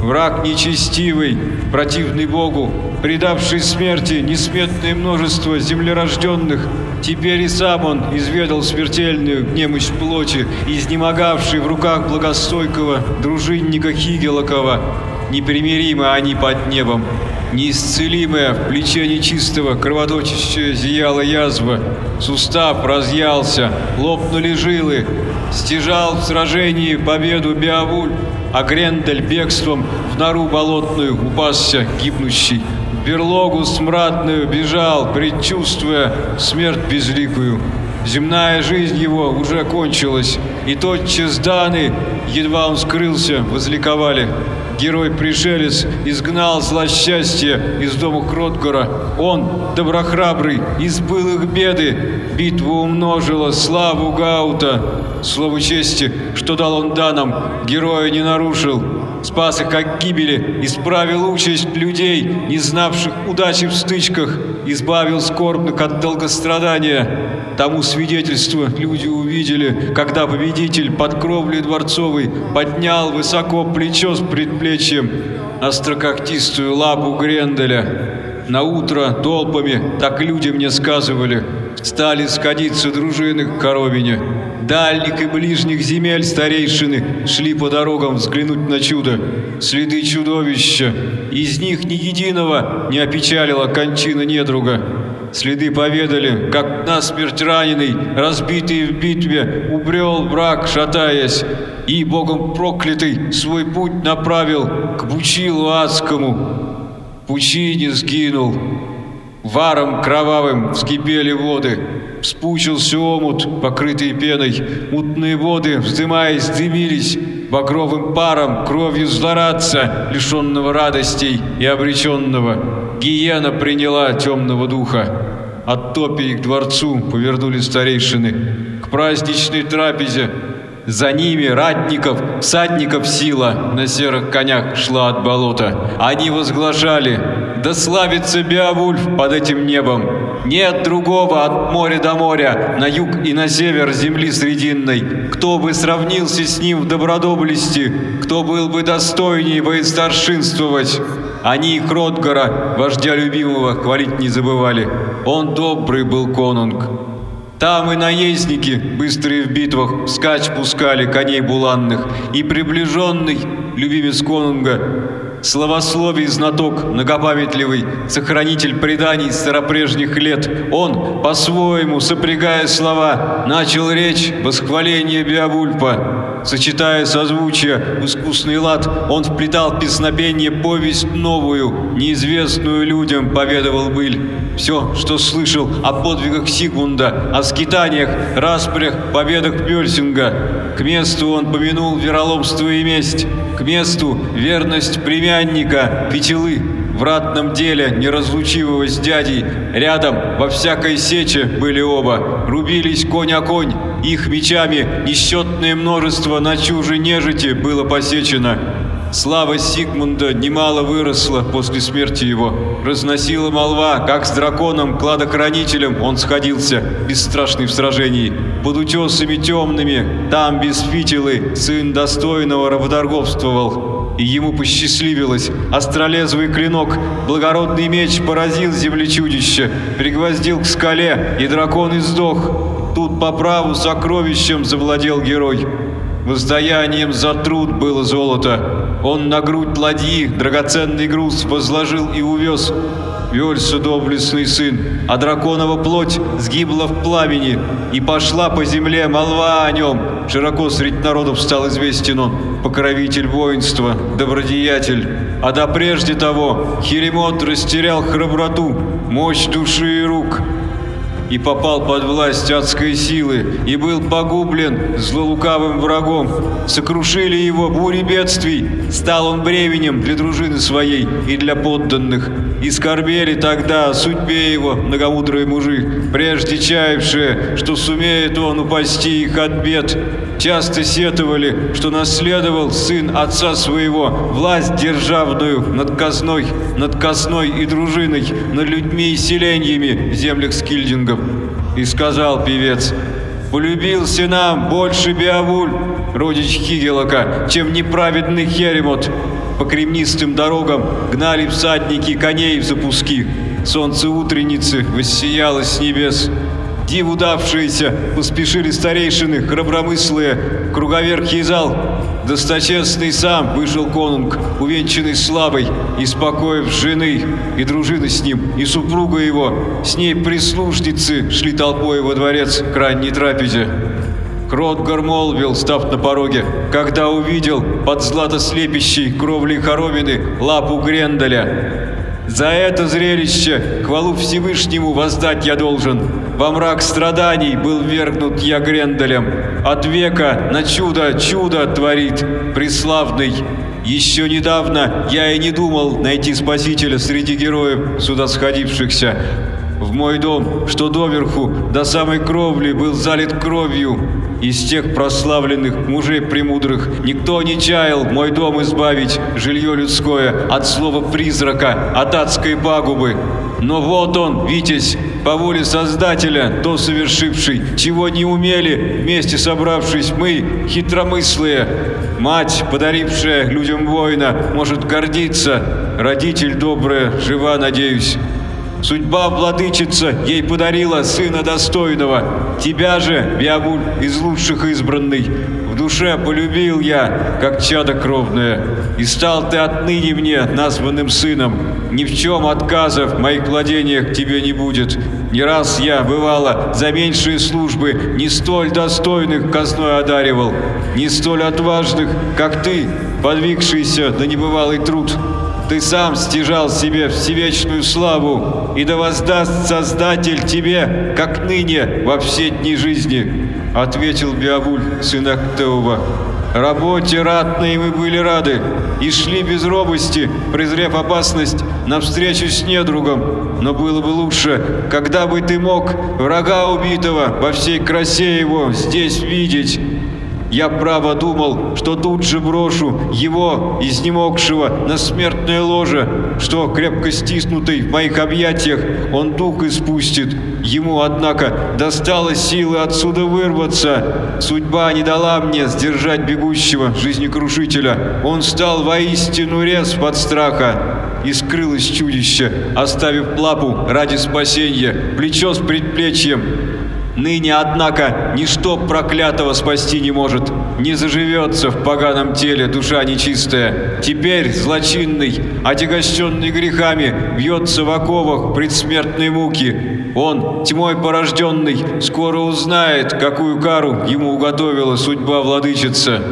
враг нечестивый, противный Богу, предавший смерти несметное множество землерожденных, теперь и сам он изведал смертельную немощь плоти, изнемогавший в руках благостойкого дружинника Хигелокова. Непримиримы они под небом, Неисцелимая в плече нечистого кровоточащая зияла язва, сустав разъялся, лопнули жилы, стяжал в сражении победу Беовуль, а Грендель бегством в нору болотную упасся гибнущий. В берлогу смрадную бежал, предчувствуя смерть безликую. Земная жизнь его уже кончилась, и тотчас Даны, едва он скрылся, возликовали. Герой-пришелец изгнал злосчастье из дома Кротгора. Он, доброхрабрый, избыл их беды. Битва умножила славу Гаута. Слово чести, что дал он данам, героя не нарушил. Спас их от гибели, исправил участь людей, не знавших удачи в стычках, избавил скорбных от долгострадания. Тому свидетельство люди увидели, когда победитель под кровлей дворцовой поднял высоко плечо с предплечьем, острококтистую лапу Гренделя. На утро толпами, так люди мне сказывали, стали сходиться дружины к коровине. Дальних и ближних земель старейшины шли по дорогам взглянуть на чудо. Следы чудовища. Из них ни единого не опечалила кончина недруга. Следы поведали, как насмерть раненый, разбитый в битве, убрел враг, шатаясь, и богом проклятый свой путь направил к Бучилу адскому. Пучине сгинул. Варом кровавым вскипели воды, Вспучился омут, покрытый пеной, Мутные воды, вздымаясь, дымились, Багровым паром, кровью злорадца, Лишенного радостей и обреченного. Гиена приняла темного духа. От топи к дворцу повернули старейшины. К праздничной трапезе за ними ратников, всадников сила на серых конях шла от болота. Они возглашали «Да славится Беовульф под этим небом! Нет другого от моря до моря, на юг и на север земли срединной, кто бы сравнился с ним в добродоблести, кто был бы достойней воистаршинствовать!» Они и Кротгора, вождя любимого, хвалить не забывали. Он добрый был конунг. Там и наездники, быстрые в битвах, скач пускали коней буланных, и приближенный, любимец конунга, Словословий знаток, многопамятливый, сохранитель преданий старопрежних лет, он, по-своему, сопрягая слова, начал речь восхваление Беовульфа. Сочетая созвучия в искусный лад, он вплетал песнопение повесть новую, неизвестную людям, поведывал быль. Все, что слышал о подвигах Сигмунда, о скитаниях, распрях, победах Пельсинга. К месту он помянул вероломство и месть, к месту верность племянника Петелы в ратном деле, неразлучивого с дядей. Рядом во всякой сече были оба, рубились конь о конь, их мечами несчетное множество на чуже нежити было посечено. Слава Сигмунда немало выросла после смерти его. Разносила молва, как с драконом-кладохранителем он сходился, бесстрашный в сражении. Под утесами темными, там без фитилы, сын достойного работорговствовал. И ему посчастливилось. Остролезвый клинок, благородный меч поразил землечудище, пригвоздил к скале, и дракон издох. Тут по праву сокровищем завладел герой. Воздаянием за труд было золото. Он на грудь ладьи драгоценный груз возложил и увез. Велся доблестный сын, а драконова плоть сгибла в пламени, и пошла по земле молва о нем. Широко среди народов стал известен он, покровитель воинства, добродеятель. А до прежде того Херемот растерял храброту, мощь души и рук, и попал под власть адской силы, и был погублен злолукавым врагом. Сокрушили его бури бедствий, стал он бременем для дружины своей и для подданных. И скорбели тогда о судьбе его многомудрые мужи, прежде чаявшие, что сумеет он упасти их от бед. Часто сетовали, что наследовал сын отца своего власть державную над казной, над казной и дружиной, над людьми и селениями в землях скильдингов. И сказал певец, Полюбился нам больше Беовуль, родич Хигелока, чем неправедный Херемот. По кремнистым дорогам гнали всадники коней в запуски. Солнце утренницы воссияло с небес. Диву давшиеся поспешили старейшины, храбромыслые, круговерхий зал. Досточестный сам вышел конунг, увенчанный славой, и спокоив жены, и дружины с ним, и супруга его. С ней прислужницы шли толпой во дворец к ранней трапезе. Кротгар молвил, став на пороге, когда увидел под златослепящей кровлей хоромины лапу Гренделя. За это зрелище хвалу Всевышнему воздать я должен. Во мрак страданий был вергнут я Гренделем. От века на чудо чудо творит преславный. Еще недавно я и не думал найти спасителя среди героев сюда сходившихся. В мой дом, что доверху, до самой кровли был залит кровью. Из тех прославленных мужей премудрых никто не чаял мой дом избавить, жилье людское, от слова призрака, от адской пагубы. Но вот он, Витязь, по воле Создателя, то совершивший, чего не умели, вместе собравшись мы, хитромыслые. Мать, подарившая людям воина, может гордиться. Родитель добрая, жива, надеюсь. Судьба, владычица, ей подарила сына достойного. Тебя же, Биабуль, из лучших избранный, в душе полюбил я, как чадо кровное. И стал ты отныне мне названным сыном. Ни в чем отказов в моих владениях тебе не будет. Не раз я, бывало, за меньшие службы не столь достойных казной одаривал, не столь отважных, как ты, подвигшийся на небывалый труд. Ты сам стяжал себе всевечную славу, и да воздаст Создатель тебе, как ныне, во все дни жизни», — ответил Биавуль, сын Актеува. «Работе ратной мы были рады, и шли без робости, презрев опасность, навстречу с недругом. Но было бы лучше, когда бы ты мог врага убитого во всей красе его здесь видеть». Я право думал, что тут же брошу его, изнемогшего, на смертное ложе, что, крепко стиснутый в моих объятиях, он дух испустит. Ему, однако, достало силы отсюда вырваться. Судьба не дала мне сдержать бегущего жизнекрушителя. Он стал воистину рез под страха. И скрылось чудище, оставив лапу ради спасения, плечо с предплечьем. Ныне, однако, ничто проклятого спасти не может. Не заживется в поганом теле душа нечистая. Теперь злочинный, отягощенный грехами, бьется в оковах предсмертной муки. Он, тьмой порожденный, скоро узнает, какую кару ему уготовила судьба владычица.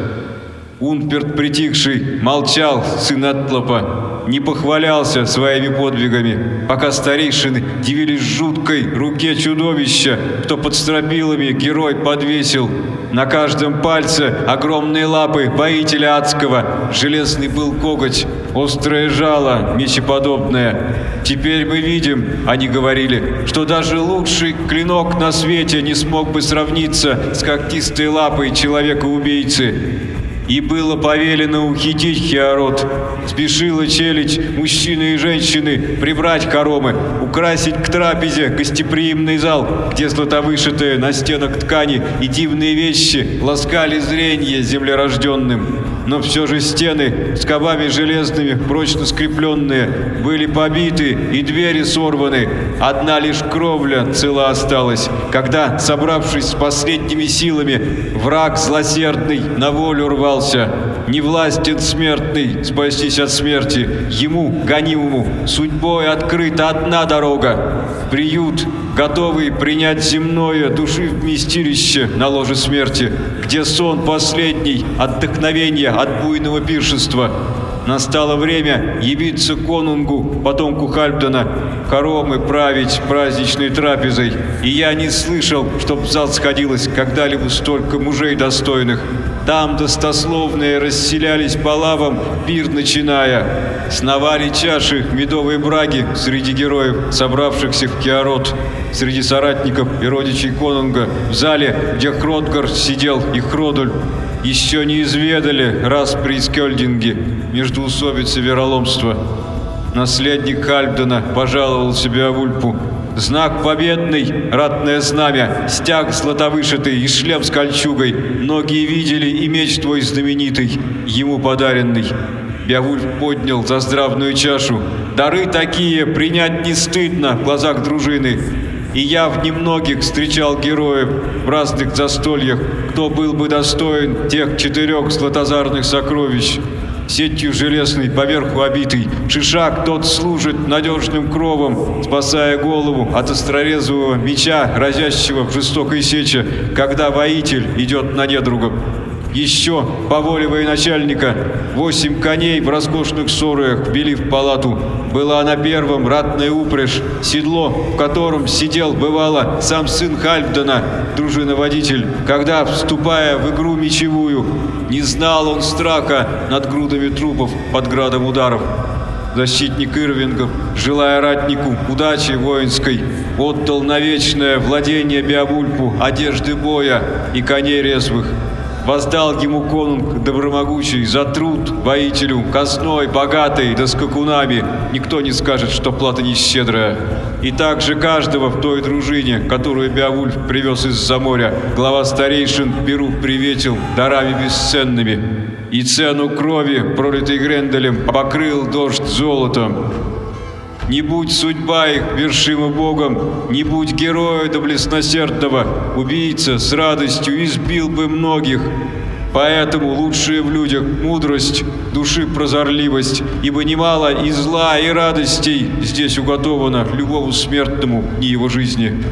Унперт притихший молчал, сын Атлопа, не похвалялся своими подвигами, пока старейшины дивились жуткой руке чудовища, что под стропилами герой подвесил. На каждом пальце огромные лапы воителя адского, железный был коготь, острое жало, мечеподобное. Теперь мы видим, они говорили, что даже лучший клинок на свете не смог бы сравниться с когтистой лапой человека-убийцы. И было повелено ухитить Хиарот. Спешила челядь, мужчины и женщины, прибрать коромы, украсить к трапезе гостеприимный зал, где златовышитые на стенах ткани и дивные вещи ласкали зрение землерожденным. Но все же стены, скобами железными, прочно скрепленные, были побиты и двери сорваны. Одна лишь кровля цела осталась, когда, собравшись с последними силами, враг злосердный на волю рвал остался, не властен смертный спастись от смерти. Ему, гонимому, судьбой открыта одна дорога. Приют, готовый принять земное души вместилище на ложе смерти, где сон последний, отдохновение от буйного пиршества. Настало время явиться конунгу, потомку Хальбдена, хоромы править праздничной трапезой. И я не слышал, чтоб в зал сходилось когда-либо столько мужей достойных. Там достословные расселялись по лавам, пир начиная. Сновали чаши медовой браги среди героев, собравшихся в Киарот, среди соратников и родичей конунга, в зале, где Хродгар сидел и Хродуль, еще не изведали раз при Скельдинге междуусобицы вероломства. Наследник Хальбдена пожаловал себе Авульпу, Знак победный, ратное знамя, стяг златовышитый и шлем с кольчугой. Многие видели и меч твой знаменитый, ему подаренный. Беовульф поднял за здравную чашу. Дары такие принять не стыдно в глазах дружины. И я в немногих встречал героев в разных застольях, кто был бы достоин тех четырех златозарных сокровищ сетью железной поверху обитый. Шишак тот служит надежным кровом, спасая голову от острорезового меча, разящего в жестокой сече, когда воитель идет на недругов. Еще, по воле военачальника, восемь коней в роскошных сороях ввели в палату. Была на первом ратная упряжь, седло, в котором сидел, бывало, сам сын Хальфдена, дружиноводитель, когда, вступая в игру мечевую, не знал он страха над грудами трупов под градом ударов. Защитник Ирвингов, желая ратнику удачи воинской, отдал на вечное владение Беовульпу одежды боя и коней резвых, Воздал ему конунг добромогучий за труд воителю, казной, богатой, да скакунами. Никто не скажет, что плата не щедрая. И также каждого в той дружине, которую Беовульф привез из-за моря, глава старейшин Перу приветил дарами бесценными. И цену крови, пролитой Гренделем, покрыл дождь золотом. Не будь судьба их вершима Богом, не будь героя доблестносердного, убийца с радостью избил бы многих. Поэтому лучшая в людях мудрость, души прозорливость, ибо немало и зла, и радостей здесь уготовано любому смертному дни его жизни.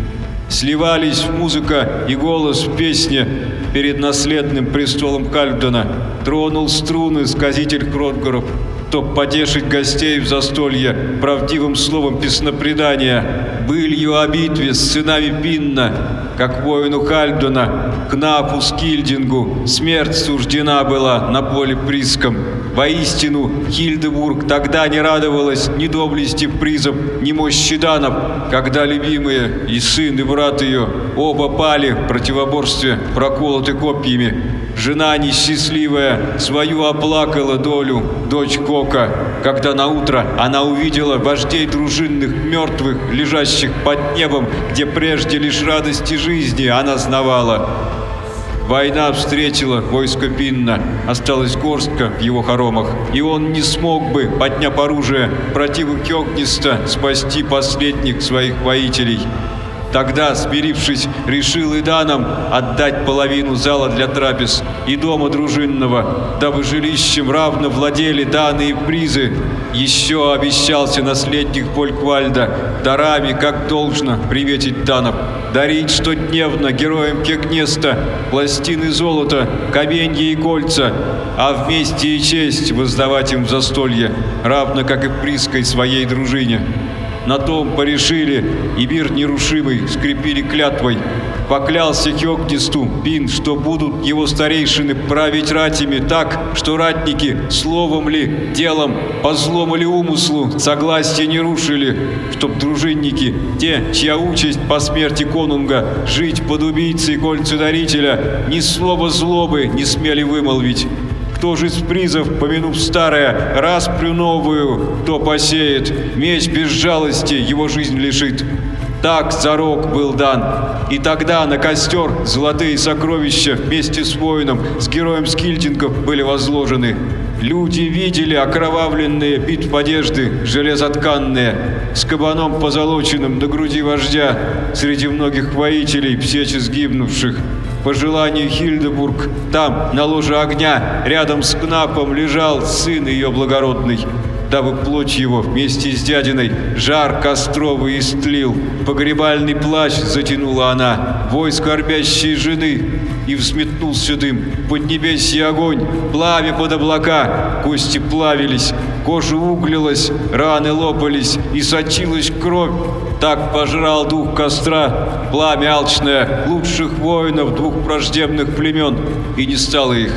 Сливались музыка и голос в песне перед наследным престолом Кальдена. Тронул струны сказитель Кротгоров, чтоб потешить гостей в застолье правдивым словом песнопредания, былью о битве с сынами Пинна, как воину Хальдуна, Кнапу Скильдингу, смерть суждена была на поле приском. Воистину, Хильдебург тогда не радовалась ни доблести призов, ни мощи данов, когда любимые и сын, и брат ее оба пали в противоборстве, проколоты копьями. Жена несчастливая свою оплакала долю, дочь Кока, когда на утро она увидела вождей дружинных мертвых, лежащих под небом, где прежде лишь радости жизни она знавала. Война встретила войско Пинна, осталась горстка в его хоромах, и он не смог бы, подняв оружие, противу Кёгниста спасти последних своих воителей. Тогда, смирившись, решил и данам отдать половину зала для трапез и дома дружинного, дабы жилищем равно владели данные призы. Еще обещался наследник Польквальда дарами, как должно, приветить данов, дарить штодневно героям Кекнеста пластины золота, каменья и кольца, а вместе и честь воздавать им в застолье, равно как и приской своей дружине. На том порешили, и мир нерушимый скрепили клятвой. Поклялся Хёгнисту Пин, что будут его старейшины править ратями так, что ратники словом ли, делом, по злому ли умыслу согласие не рушили, чтоб дружинники, те, чья участь по смерти конунга, жить под убийцей кольцедарителя, ни слова злобы не смели вымолвить. Кто же из призов, помянув старое, распрю новую, кто посеет, меч без жалости его жизнь лишит. Так зарок был дан. И тогда на костер золотые сокровища вместе с воином, с героем скильдингов были возложены. Люди видели окровавленные битв одежды, железотканные, с кабаном позолоченным на груди вождя, среди многих воителей, всечи сгибнувших. По желанию Хильдебург, там, на ложе огня, рядом с Кнапом лежал сын ее благородный, дабы плоть его вместе с дядиной жар костровый истлил. Погребальный плащ затянула она, вой скорбящей жены, и взметнулся дым, под небесье огонь, пламя под облака, кости плавились, кожа углилась, раны лопались, и сочилась кровь. Так пожрал дух костра, пламя алчное, лучших воинов двух враждебных племен, и не стало их.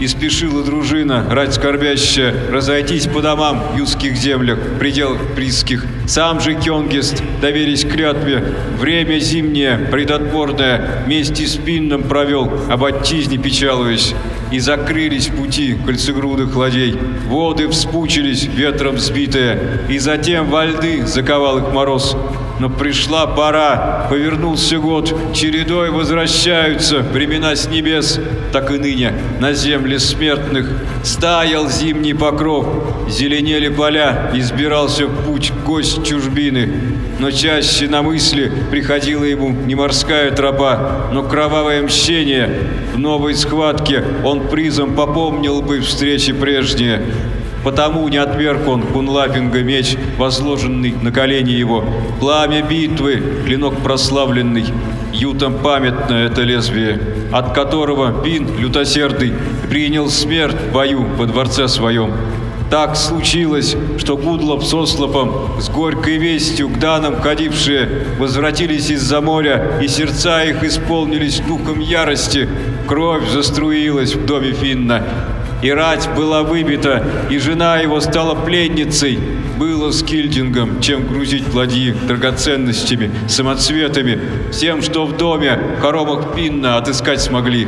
И спешила дружина, рать скорбящая, разойтись по домам в юрских землях, в пределах близких. Сам же Кёнгест, доверясь клятве, время зимнее, предотборное, вместе с Пинном провел, об отчизне печалуясь. И закрылись пути кольцегрудых ладей, воды вспучились, ветром сбитые, и затем во льды заковал их мороз. Но пришла пора, повернулся год, чередой возвращаются времена с небес, так и ныне на земле смертных стаял зимний покров, зеленели поля, избирался путь гость чужбины. Но чаще на мысли приходила ему не морская тропа, но кровавое мщение. В новой схватке он призом попомнил бы встречи прежние. Потому не отверг он Кунлапинга меч, возложенный на колени его. Пламя битвы, клинок прославленный, ютом памятное это лезвие, от которого Пин, лютосердый, принял смерть в бою во дворце своем. Так случилось, что Гудлоп с Ослопом, с горькой вестью к данам ходившие, возвратились из-за моря, и сердца их исполнились духом ярости. Кровь заструилась в доме Финна, и рать была выбита, и жена его стала пленницей. Было с Кильдингом, чем грузить ладьи драгоценностями, самоцветами, всем, что в доме, хоромах Пинна отыскать смогли.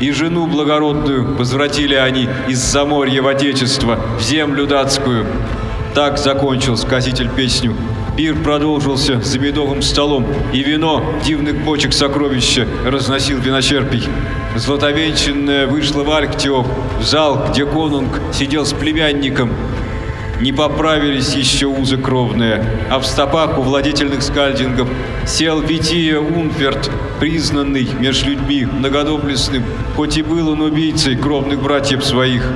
И жену благородную возвратили они из-за моря в Отечество, в землю датскую. Так закончил сказитель песню. Пир продолжился за медовым столом, и вино дивных бочек сокровища разносил виночерпий. Златовенчанная вышла в Арктиоп, в зал, где конунг сидел с племянником. Не поправились еще узы кровные, а в стопах у владетельных скальдингов сел Вития Унферт, признанный меж людьми многодоблестным, хоть и был он убийцей кровных братьев своих.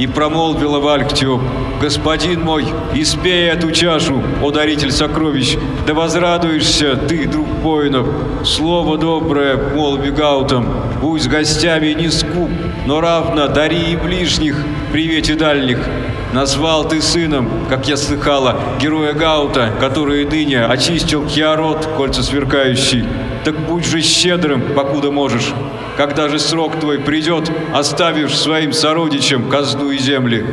И промолвила Вальктиоп, «Господин мой, испей эту чашу, о даритель сокровищ, да возрадуешься ты, друг воинов. Слово доброе, мол, Гаутам, будь с гостями не скуп, но равно дари и ближних, привете дальних. Назвал ты сыном, как я слыхала, героя Гаута, который ныне очистил Киарот, кольца сверкающий. Так будь же щедрым, покуда можешь. Когда же срок твой придет, оставишь своим сородичам казну и земли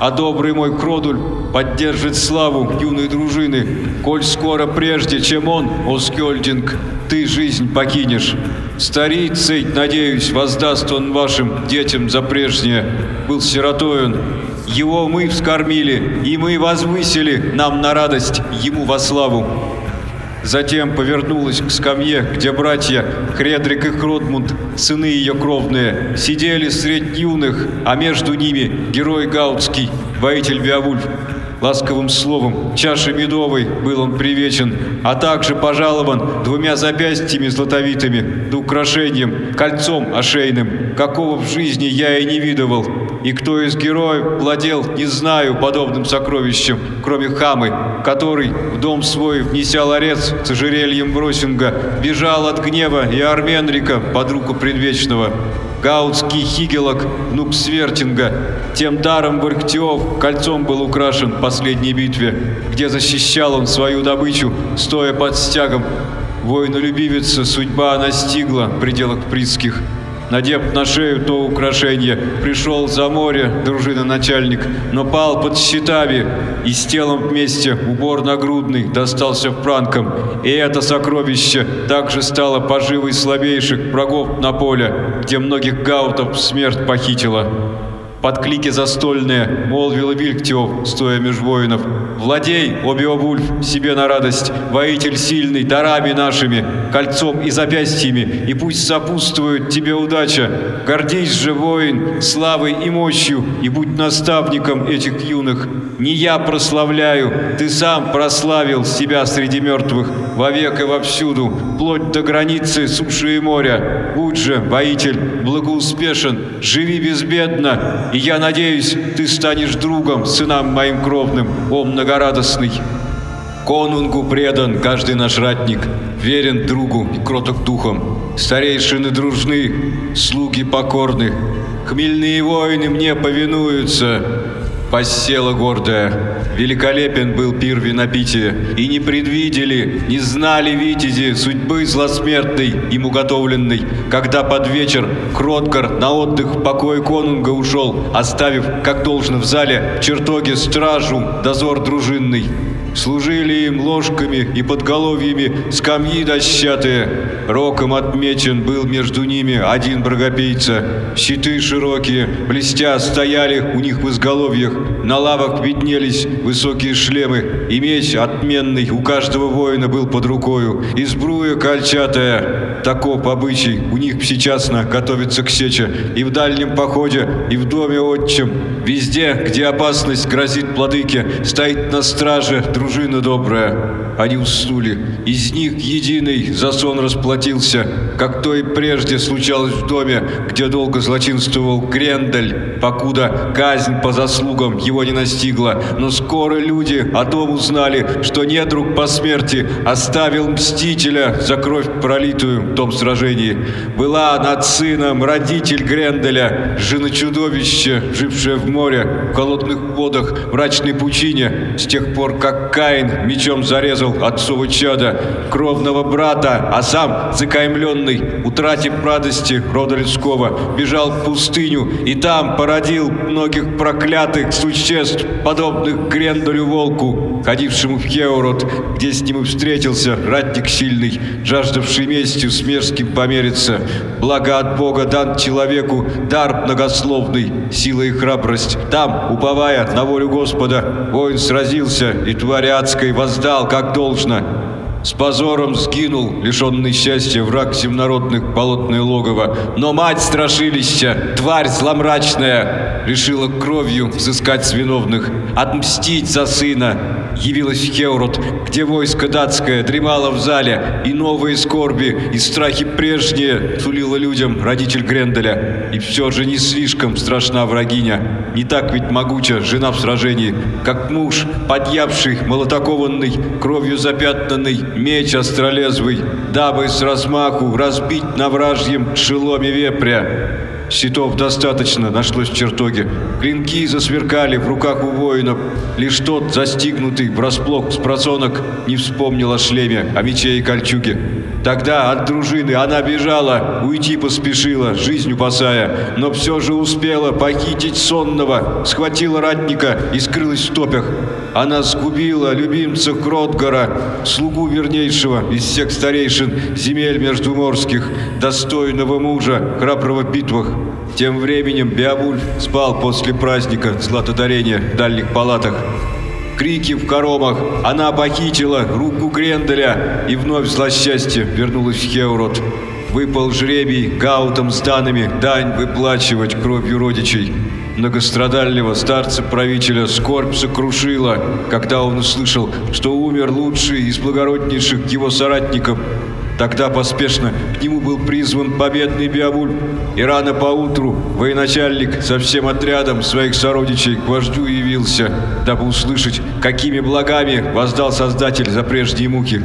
а добрый мой Кродуль поддержит славу юной дружины, коль скоро прежде, чем он, Оскельдинг, ты жизнь покинешь. Старицей, надеюсь, воздаст он вашим детям за прежнее. Был сиротой он, его мы вскормили, и мы возвысили нам на радость, ему во славу. Затем повернулась к скамье, где братья Хредрик и Хродмунд, сыны ее кровные, сидели средь юных, а между ними герой Гаутский, воитель Виавульф. Ласковым словом, чашей медовой был он привечен, а также пожалован двумя запястьями златовитыми, да украшением, кольцом ошейным, какого в жизни я и не видывал. И кто из героев владел, не знаю, подобным сокровищем, кроме Хамы, который, в дом свой внеся ларец с ожерельем Бросинга, бежал от гнева и Арменрика под руку предвечного. Гаутский Хигелок, внук Свертинга, тем даром Бархтиов кольцом был украшен в последней битве, где защищал он свою добычу, стоя под стягом. Воинолюбивица судьба настигла в пределах Притских. Надев на шею то украшение, пришел за море дружина начальник, но пал под щитами, и с телом вместе убор нагрудный достался франкам, и это сокровище также стало поживой слабейших врагов на поле, где многих гаутов смерть похитила. Под клики застольные молвил Вильктиов, стоя меж воинов. «Владей, Обиовульф, себе на радость, воитель сильный, дарами нашими, кольцом и запястьями, и пусть сопутствует тебе удача. Гордись же, воин, славой и мощью, и будь наставником этих юных. Не я прославляю, ты сам прославил себя среди мертвых, вовек и вовсюду, вплоть до границы суши и моря. Будь же, воитель, благоуспешен, живи безбедно, и я надеюсь, ты станешь другом сынам моим кровным, о многорадостный. Конунгу предан каждый наш ратник, верен другу и кроток духом. Старейшины дружны, слуги покорны, хмельные воины мне повинуются. Посела гордая, великолепен был пир винопития, и не предвидели, не знали витязи судьбы злосмертной им уготовленной, когда под вечер Кроткар на отдых в покой конунга ушел, оставив, как должно в зале, в чертоге стражу, дозор дружинный. Служили им ложками и подголовьями скамьи дощатые. Роком отмечен был между ними один брагопийца. Щиты широкие, блестя, стояли у них в изголовьях, на лавах виднелись высокие шлемы, и меч отменный у каждого воина был под рукою, и сбруя кольчатая, таков обычай, у них сейчас готовится к сече, и в дальнем походе, и в доме отчим, везде, где опасность грозит владыке, стоит на страже дружина добрая. Они уснули, из них единый за сон расплатился, как то и прежде случалось в доме, где долго злочинствовал Грендель, покуда казнь по заслугам его не настигла. Но скоро люди о том узнали, что недруг по смерти оставил мстителя за кровь пролитую в том сражении. Была над сыном родитель Гренделя, жена чудовище, жившее в море, в холодных водах, мрачной пучине, с тех пор, как Каин мечом зарезал отцова чада, кровного брата, а сам, закаймленный, утратив радости рода людского, бежал в пустыню и там породил многих проклятых существ, подобных Грендолю волку, ходившему в Хеород, где с ним и встретился ратник сильный, жаждавший местью с мерзким помериться. Благо от Бога дан человеку дар многословный, сила и храбрость. Там, уповая на волю Господа, воин сразился и тварь адской воздал, как должно. С позором сгинул, лишенный счастья, враг земнородных болотное логово. Но мать страшилища, тварь зломрачная, решила кровью взыскать с виновных, отмстить за сына. Явилась Хеурот, где войско датское дремало в зале, и новые скорби, и страхи прежние сулила людям родитель Гренделя. И все же не слишком страшна врагиня, не так ведь могуча жена в сражении, как муж, подъявший, молотокованный, кровью запятнанный, меч остролезвый, дабы с размаху разбить на вражьем шеломе вепря. Щитов достаточно нашлось в чертоге. Клинки засверкали в руках у воинов. Лишь тот, застигнутый врасплох с просонок, не вспомнил о шлеме, о мече и кольчуге. Тогда от дружины она бежала, уйти поспешила, жизнь упасая, но все же успела похитить сонного, схватила ратника и скрылась в топях. Она сгубила любимца Кротгора, слугу вернейшего из всех старейшин земель междуморских, достойного мужа, храброго в битвах. Тем временем Беовульф спал после праздника Златодарения в дальних палатах. Крики в коромах. Она похитила руку Гренделя и вновь злосчастье вернулась в Хеурот. Выпал жребий гаутом с данными дань выплачивать кровью родичей. Многострадального старца-правителя скорбь сокрушила, когда он услышал, что умер лучший из благороднейших его соратников – Тогда поспешно к нему был призван победный Биабуль, и рано поутру военачальник со всем отрядом своих сородичей к вождю явился, дабы услышать, какими благами воздал Создатель за прежние муки.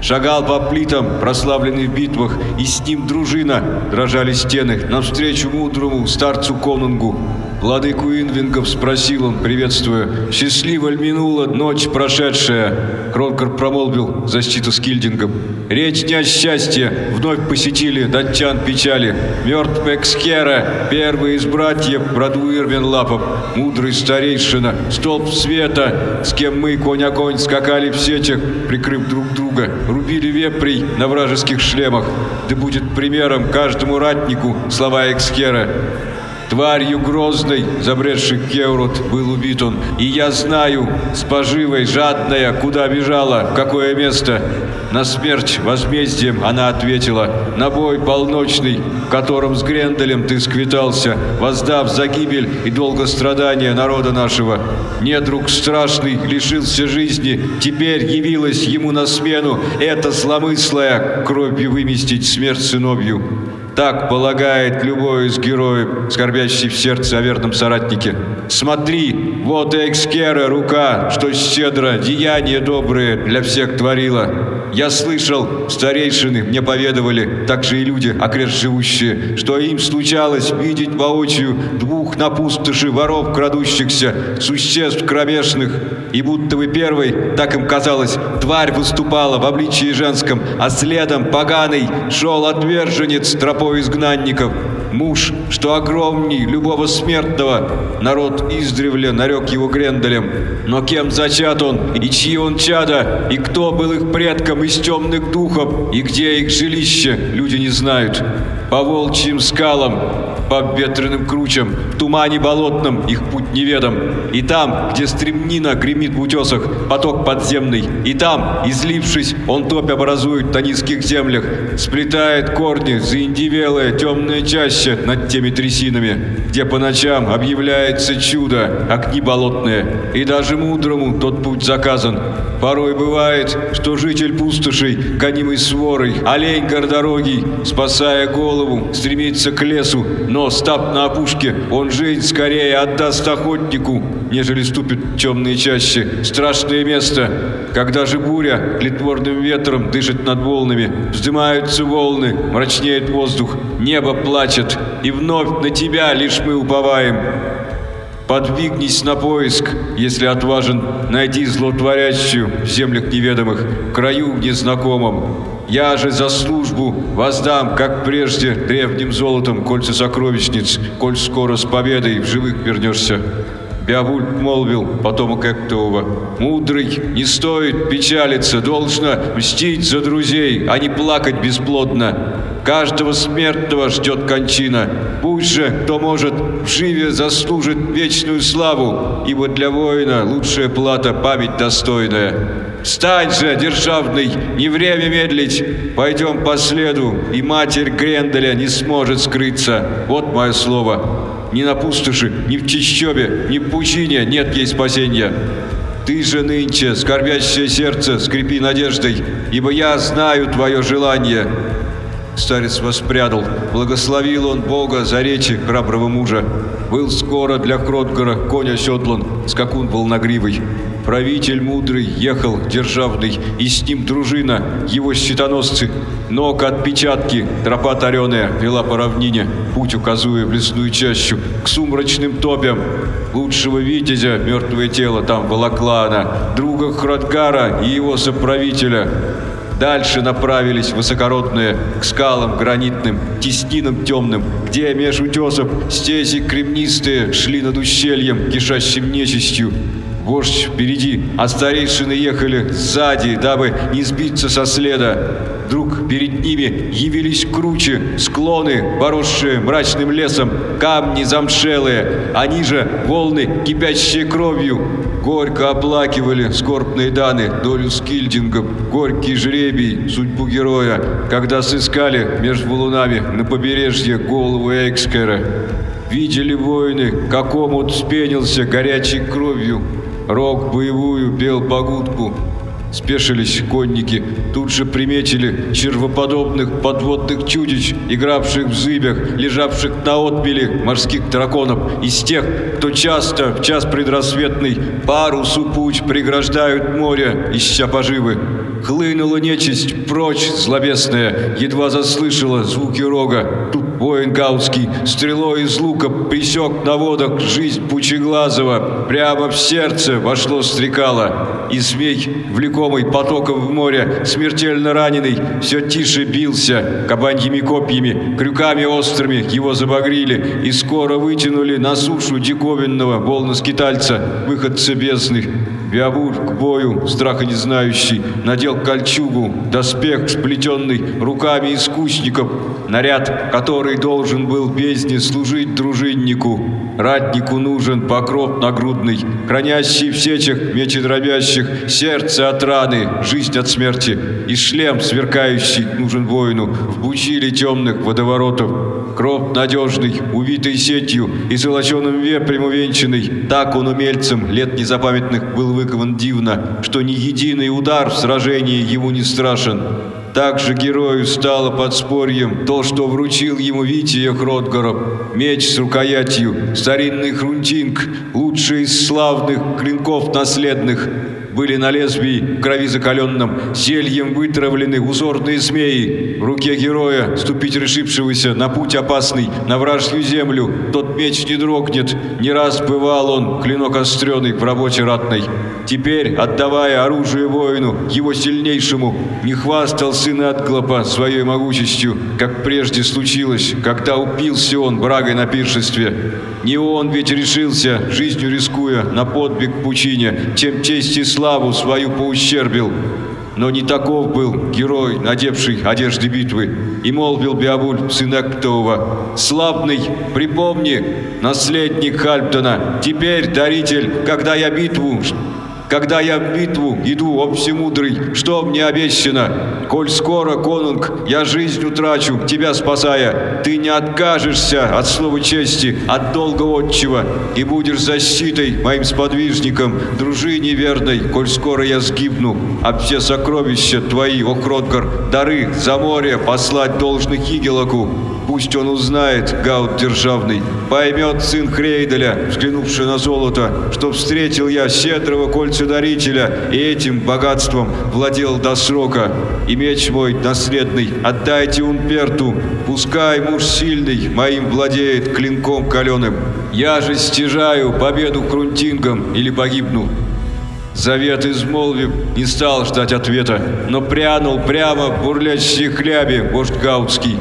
Шагал по плитам, прославленный в битвах, и с ним дружина, дрожали стены, навстречу мудрому старцу Конунгу. Владыку Инвингов спросил он, приветствуя, «Счастливо ли минула ночь прошедшая?» Кронкор промолвил защиту Скильдингом. «Речь не о счастье, вновь посетили датчан печали. Мертв Экскера, первый из братьев, роду Ирвинлапов, мудрый старейшина, столб света, с кем мы, конь-огонь, скакали в сечах, прикрыв друг друга, рубили вепрей на вражеских шлемах. Да будет примером каждому ратнику слова Экскера. Тварью грозной, забредший в Кеурот, был убит он. И я знаю, с поживой, жадная, куда бежала, в какое место. На смерть возмездием она ответила. На бой полночный, в котором с Гренделем ты сквитался, воздав за гибель и долго страдания народа нашего. Недруг страшный лишился жизни, теперь явилась ему на смену эта зломыслая кровью выместить смерть сыновью. Так полагает любой из героев, скорбящий в сердце о верном соратнике. Смотри, вот и Экскера, рука, что щедро деяния добрые для всех творила. Я слышал, старейшины мне поведывали, также и люди, окрест живущие, что им случалось видеть воочию двух на пустоши воров крадущихся, существ кромешных, и будто бы первый, так им казалось, тварь выступала в обличии женском, а следом поганый шел отверженец тропой собой изгнанников, муж, что огромней любого смертного, народ издревле нарек его Гренделем. Но кем зачат он, и чьи он чада, и кто был их предком из темных духов, и где их жилище, люди не знают. По волчьим скалам, по ветреным кручам, в тумане болотном их путь неведом. И там, где стремнина гремит в утесах, поток подземный, и там, излившись, он топь образует на низких землях, сплетает корни, заиндивелая темная чаще над теми трясинами, где по ночам объявляется чудо, огни болотные, и даже мудрому тот путь заказан. Порой бывает, что житель пустошей, гонимый сворой, олень гордорогий, спасая голову, стремится к лесу, но, став на опушке, он жизнь скорее отдаст охотнику, нежели ступит темные чаще. Страшное место, когда же буря литворным ветром дышит над волнами, вздымаются волны, мрачнеет воздух, небо плачет, и вновь на тебя лишь мы уповаем. Подвигнись на поиск, если отважен, найди злотворящую в землях неведомых, в краю незнакомом. Я же за службу воздам, как прежде, древним золотом кольца сокровищниц, коль скоро с победой в живых вернешься. Беовульф молвил потомок Эктова. «Мудрый, не стоит печалиться, должно мстить за друзей, а не плакать бесплодно. Каждого смертного ждет кончина. Пусть же, кто может, в живе заслужит вечную славу, ибо для воина лучшая плата память достойная. Встань же, державный, не время медлить, пойдем по следу, и матерь Гренделя не сможет скрыться. Вот мое слово». Ни на пустоши, ни в чищобе, ни в пучине нет ей спасения. Ты же нынче, скорбящее сердце, скрипи надеждой, ибо я знаю твое желание». Старец воспрядал, благословил он Бога за речи храброго мужа. Был скоро для Хротгара конь оседлан, скакун волногривый. Правитель мудрый ехал державный, и с ним дружина, его щитоносцы. Ног отпечатки, тропа тареная вела по равнине, путь указуя в лесную чащу, к сумрачным топям. Лучшего витязя мертвое тело там волокла она, друга Хротгара и его соправителя. Дальше направились высокородные к скалам гранитным, теснинам темным, где меж утесов стези кремнистые шли над ущельем, кишащим нечистью. Вождь впереди, а старейшины ехали сзади, дабы не сбиться со следа. Вдруг перед ними явились круче, склоны, поросшие мрачным лесом, камни замшелые, а ниже волны, кипящие кровью. Горько оплакивали скорбные даны, долю скильдингов, горький жребий, судьбу героя, когда сыскали между валунами на побережье голову Экскера. Видели воины, как омут спенился горячей кровью, Рог боевую пел погудку. Спешились конники, тут же приметили червоподобных подводных чудищ, игравших в зыбях, лежавших на отмеле морских драконов, из тех, кто часто в час предрассветный парусу путь преграждают море, ища поживы. Хлынула нечисть прочь, зловесная, едва заслышала звуки рога. Тут воин Гаутский стрелой из лука присек на водах жизнь Пучеглазого. Прямо в сердце вошло стрекало, и змей, влекомый потоком в море, смертельно раненый, все тише бился, кабаньими копьями, крюками острыми его забагрили, и скоро вытянули на сушу диковинного волна-скитальца, выходца бездны. Виабур к бою, страха не знающий, надел кольчугу, доспех, сплетенный руками искусников, наряд, который должен был бездне служить дружиннику. Ратнику нужен покров нагрудный, хранящий в сечах мечедробящих сердце от раны, жизнь от смерти, и шлем сверкающий нужен воину в бучиле темных водоворотов. Кроп надежный, увитый сетью и золоченым вепрем увенчанный, так он умельцем лет незапамятных был выкован дивно, что ни единый удар в сражении ему не страшен. Также герою стало подспорьем то, что вручил ему Вития Хротгоров, меч с рукоятью, старинный хрунтинг, лучший из славных клинков наследных, Были на лезвии, крови закаленном, зельем вытравлены узорные змеи. В руке героя, ступить решившегося на путь опасный, на вражью землю, тот меч не дрогнет. Не раз бывал он, клинок остренный в работе ратной. Теперь, отдавая оружие воину, его сильнейшему, не хвастал сын Атглопа своей могучестью, как прежде случилось, когда упился он брагой на пиршестве. Не он ведь решился, жизнью рискуя, на подвиг пучине, чем честь и славу свою поущербил. Но не таков был герой, надевший одежды битвы, и молвил Беобуль, сын Эктова, «Славный, припомни, наследник Хальптона, теперь, даритель, когда я битву когда я в битву иду, о всемудрый, что мне обещано? Коль скоро, конунг, я жизнь утрачу, тебя спасая, ты не откажешься от слова чести, от долга отчего, и будешь защитой моим сподвижникам, дружине верной, коль скоро я сгибну, а все сокровища твои, о Хротгар, дары за море послать должных Игелоку, Пусть он узнает, Гаут Державный, поймет сын Хрейделя, взглянувший на золото, что встретил я щедрого кольцедарителя и этим богатством владел до срока. И меч мой наследный отдайте Унперту, пускай муж сильный моим владеет клинком каленым. Я же стяжаю победу Крунтингом или погибну. Завет измолвив, не стал ждать ответа, но прянул прямо в бурлящей хлябе вождь Гаутский.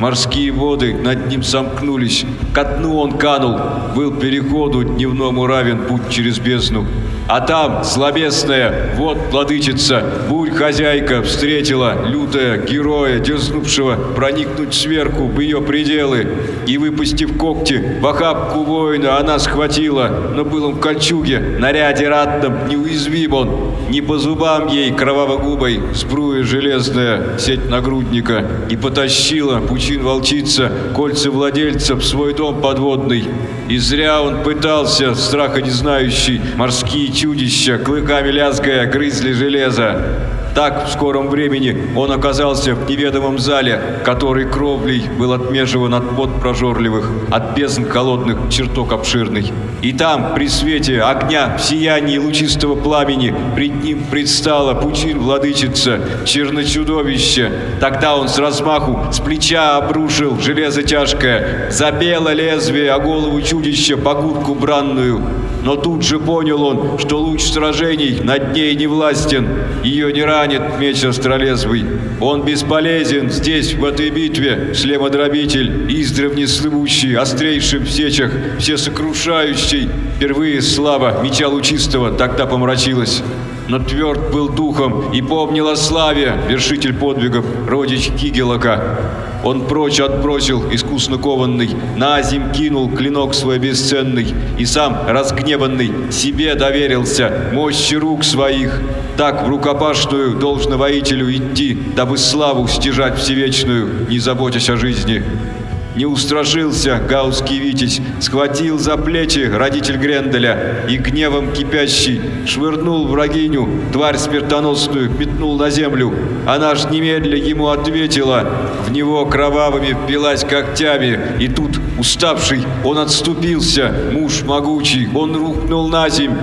Морские воды над ним сомкнулись, ко дну он канул, был переходу дневному равен путь через бездну. А там, слабесная, вот владычица, бурь хозяйка встретила лютая героя, дерзнувшего проникнуть сверху в ее пределы. И, выпустив когти, в охапку воина она схватила, но был он в кольчуге, наряде ратном, неуязвим он. Не по зубам ей кровавогубой, сбруя железная, сеть нагрудника, и потащила пучин волчица, кольца владельца в свой дом подводный. И зря он пытался, страха не знающий, морские чудища, клыками лязгая, грызли железо. Так в скором времени он оказался в неведомом зале, который кровлей был отмежеван от пот прожорливых, от бездн холодных чертог обширный. И там, при свете огня, в сиянии лучистого пламени, пред ним предстала пучин владычица, черночудовище. Тогда он с размаху с плеча обрушил железо тяжкое, запело лезвие о голову чудища погудку бранную. Но тут же понял он, что луч сражений над ней не властен, ее не ранит меч остролезвый. Он бесполезен здесь, в этой битве, шлемодробитель, издревне слывущий, острейший в сечах, всесокрушающий. Впервые слава меча лучистого тогда помрачилась но тверд был духом и помнил о славе, вершитель подвигов, родич Кигелока. Он прочь отбросил, искусно кованный, на зим кинул клинок свой бесценный, и сам, разгневанный, себе доверился мощи рук своих. Так в рукопашную должно воителю идти, дабы славу стяжать всевечную, не заботясь о жизни. Не устрашился гаусский витязь, схватил за плечи родитель Гренделя и гневом кипящий швырнул врагиню, тварь смертоносную, метнул на землю. Она ж немедля ему ответила, в него кровавыми впилась когтями, и тут, уставший, он отступился, муж могучий, он рухнул на земь,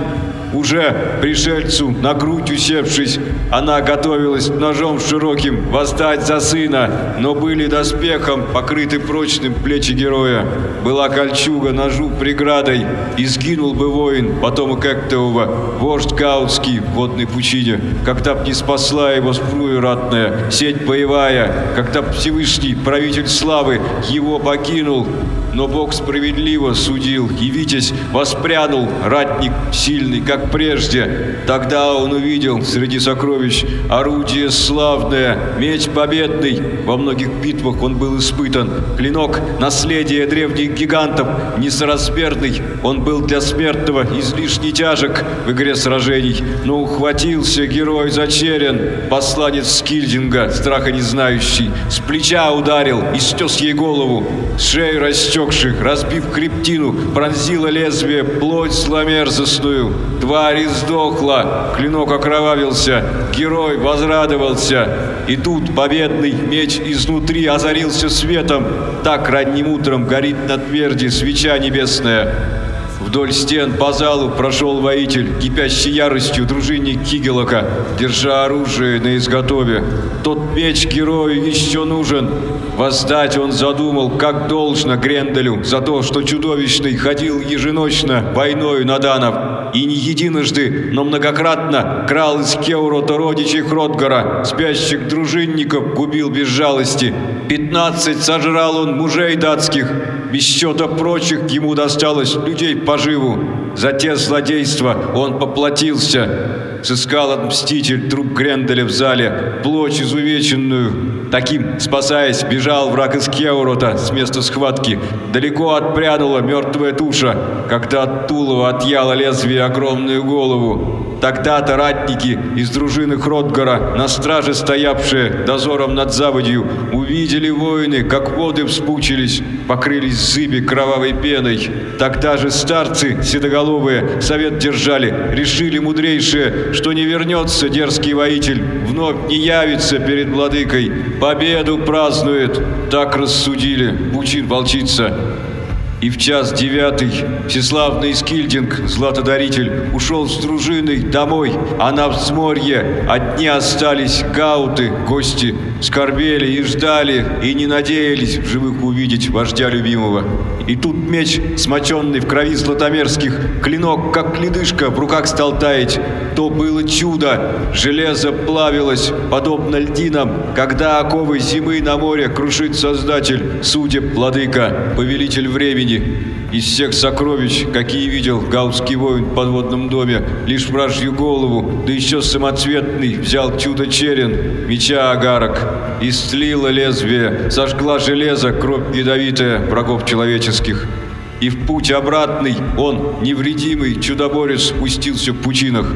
уже пришельцу на грудь усевшись, она готовилась ножом широким восстать за сына, но были доспехом покрыты прочным плечи героя. Была кольчуга ножу преградой, и сгинул бы воин, потомок Эктеова, вождь Каутский в водной пучине, когда б не спасла его спрую ратная, сеть боевая, когда б Всевышний, правитель славы, его покинул, но Бог справедливо судил, и Витязь воспрянул, ратник сильный, как прежде. Тогда он увидел среди сокровищ орудие славное, меч победный. Во многих битвах он был испытан. Клинок – наследие древних гигантов, несоразмерный. Он был для смертного излишне тяжек в игре сражений. Но ухватился герой за черен, посланец Скильдинга, страха не знающий. С плеча ударил и стес ей голову. С шеи растек истекших, разбив хребтину, пронзило лезвие плоть зломерзостную. Тварь издохла, клинок окровавился, герой возрадовался. И тут победный меч изнутри озарился светом. Так ранним утром горит на тверди свеча небесная. Вдоль стен по залу прошел воитель, кипящий яростью дружинник Кигелока, держа оружие на изготове. Тот меч герою еще нужен. Воздать он задумал, как должно Гренделю, за то, что чудовищный ходил еженочно войною на Данов. И не единожды, но многократно крал из Кеурота родичей Хротгара, спящих дружинников губил без жалости. Пятнадцать сожрал он мужей датских, без счета прочих ему досталось людей поживу. За те злодейства он поплатился. Сыскал от мститель труп Гренделя в зале, плоть изувеченную. Таким, спасаясь, бежал враг из Кеурота с места схватки. Далеко отпрянула мертвая туша, когда от Тулова отъяло лезвие огромную голову. Тогда-то ратники из дружины Хротгара, на страже стоявшие дозором над заводью, увидели воины, как воды вспучились, покрылись зыби кровавой пеной. Тогда же старцы седоголовые совет держали, решили мудрейшие, что не вернется дерзкий воитель, вновь не явится перед владыкой, победу празднует. Так рассудили, Пучин волчица. И в час девятый всеславный Скильдинг, златодаритель, ушел с дружиной домой, а на взморье одни остались гауты, гости, скорбели и ждали, и не надеялись в живых увидеть вождя любимого. И тут меч, смоченный в крови златомерских, клинок, как ледышка, в руках стал таять. То было чудо, железо плавилось, подобно льдинам, когда оковы зимы на море крушит Создатель, судеб, владыка, повелитель времени. Из всех сокровищ, какие видел гаутский воин в подводном доме, лишь вражью голову, да еще самоцветный, взял чудо-черен, меча агарок. Истлила лезвие, сожгла железо, кровь ядовитая врагов человеческих. И в путь обратный он, невредимый чудоборец, спустился в пучинах.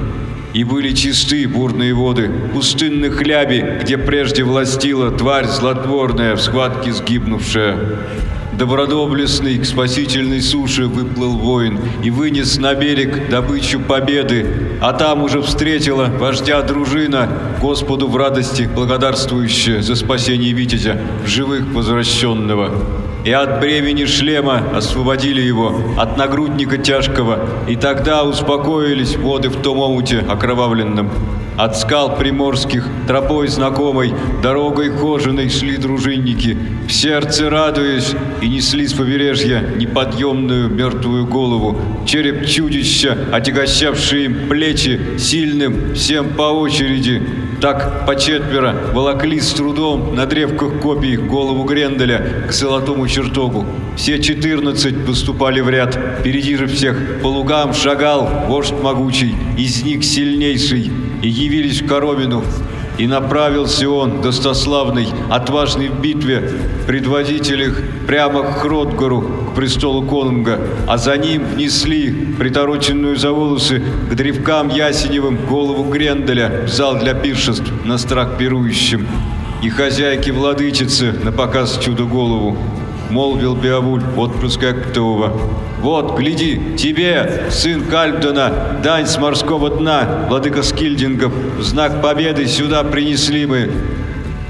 И были чисты бурные воды, пустынных хляби, где прежде властила тварь злотворная, в схватке сгибнувшая. Добродоблестный к спасительной суше выплыл воин и вынес на берег добычу победы, а там уже встретила вождя дружина, Господу в радости благодарствующая за спасение Витязя, в живых возвращенного. И от бремени шлема освободили его, от нагрудника тяжкого, и тогда успокоились воды в том омуте окровавленном. От скал приморских, тропой знакомой, дорогой кожаной шли дружинники, в сердце радуясь, и несли с побережья неподъемную мертвую голову, череп чудища, отягощавший им плечи, сильным всем по очереди. Так по четверо волокли с трудом на древках копий голову Гренделя к золотому чертогу. Все четырнадцать поступали в ряд, впереди же всех по лугам шагал вождь могучий, из них сильнейший, и явились к Коровину. И направился он, достославный, отважный в битве, предводителях прямо к Хротгору, к престолу Конунга, а за ним внесли, притороченную за волосы, к древкам ясеневым голову Гренделя в зал для пиршеств на страх пирующим. И хозяйки-владычицы на показ чудо-голову, молвил Беовуль, отпрыск Эктова. «Вот, гляди, тебе, сын Кальптона, дань с морского дна, владыка Скильдингов, знак победы сюда принесли мы.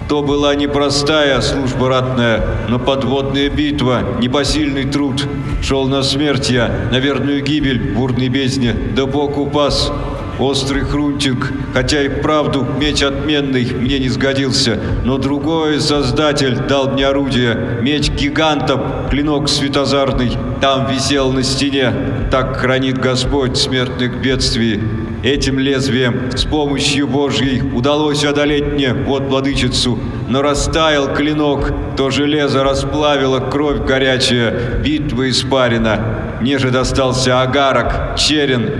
То была непростая служба ратная, но подводная битва, непосильный труд. Шел на смерть я, на верную гибель в бурной бездне, да Бог упас, Острый хрунтинг, хотя и правду меч отменный мне не сгодился, но другой создатель дал мне орудие, меч гигантов, клинок светозарный, там висел на стене, так хранит Господь смертных бедствий. Этим лезвием с помощью Божьей удалось одолеть мне, вот владычицу, но растаял клинок, то железо расплавило кровь горячая, битва испарена. Мне же достался агарок, черен,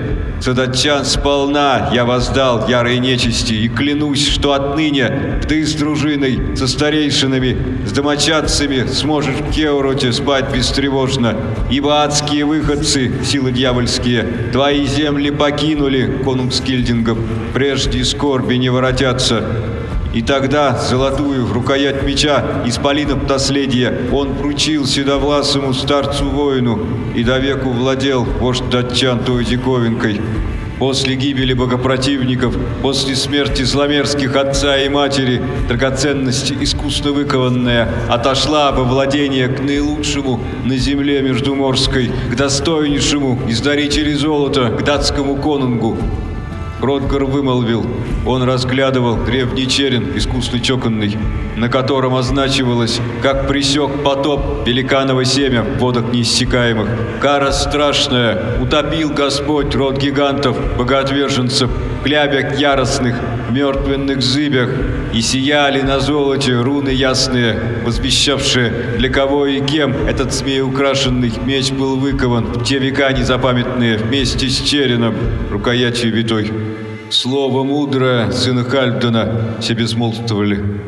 Садатчан сполна я воздал ярой нечисти и клянусь, что отныне ты с дружиной, со старейшинами, с домочадцами сможешь в Кеуроте спать бестревожно, ибо адские выходцы, силы дьявольские, твои земли покинули, конунг Скильдингов, прежде скорби не воротятся. И тогда золотую рукоять меча исполинов наследия он вручил седовласому старцу-воину и до веку владел вождь датчан той диковинкой. После гибели богопротивников, после смерти зломерзких отца и матери, драгоценность искусно выкованная отошла во владение к наилучшему на земле Междуморской, к достойнейшему из дарителей золота, к датскому конунгу. Ротгар вымолвил. Он разглядывал древний черен, искусно чоканный, на котором означивалось, как присек потоп великаново семя в водах неиссякаемых. Кара страшная, утопил Господь род гигантов, богоотверженцев, клябях яростных, мертвенных зыбях, и сияли на золоте руны ясные, возвещавшие, для кого и кем этот змей украшенный меч был выкован в те века незапамятные вместе с череном, рукоятью витой. Слово мудрое сына Хальдена все безмолвствовали.